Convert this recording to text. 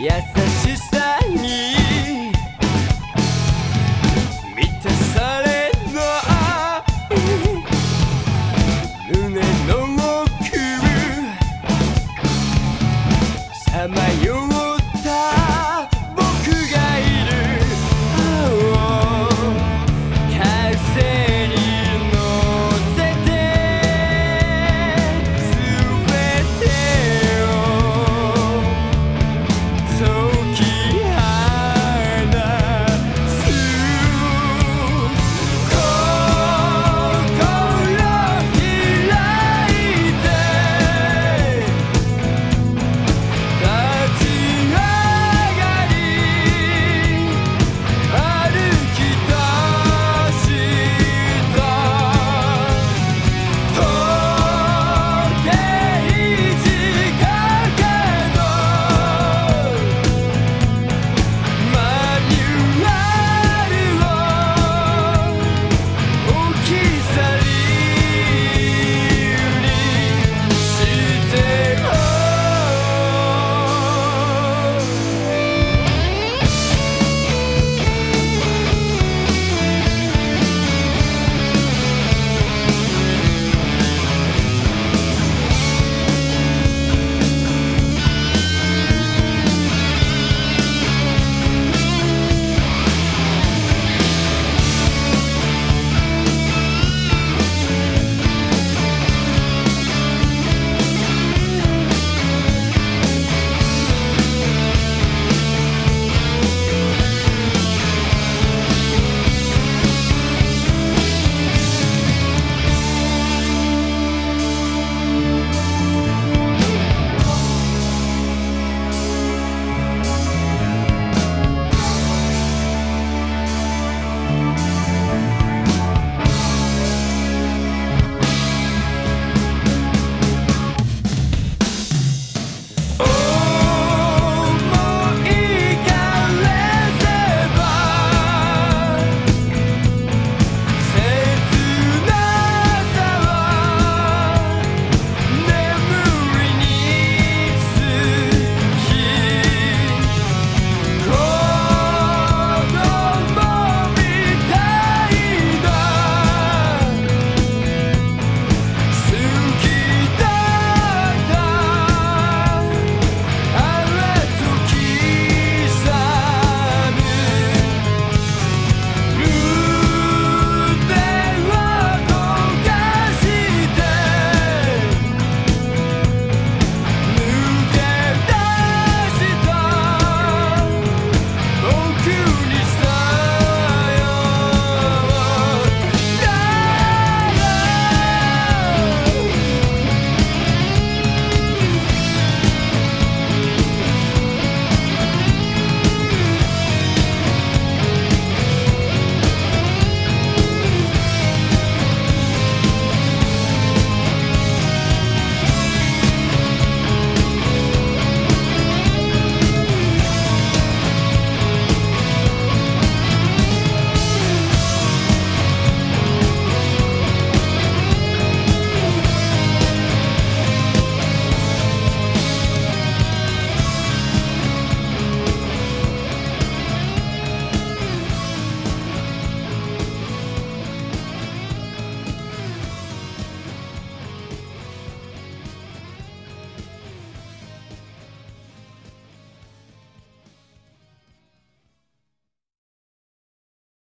Yes,